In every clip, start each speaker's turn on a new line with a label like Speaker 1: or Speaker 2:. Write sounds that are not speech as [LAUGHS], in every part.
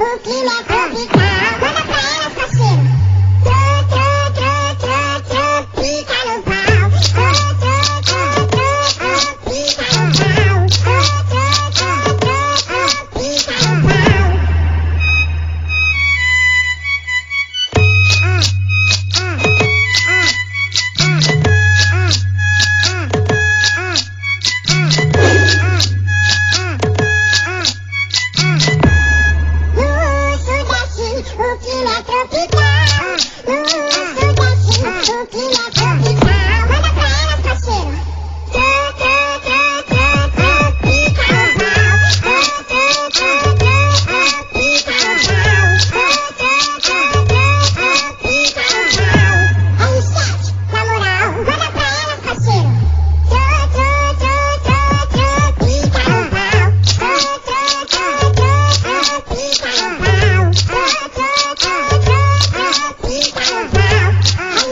Speaker 1: cookie, my cookie cow.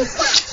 Speaker 1: fuck. [LAUGHS]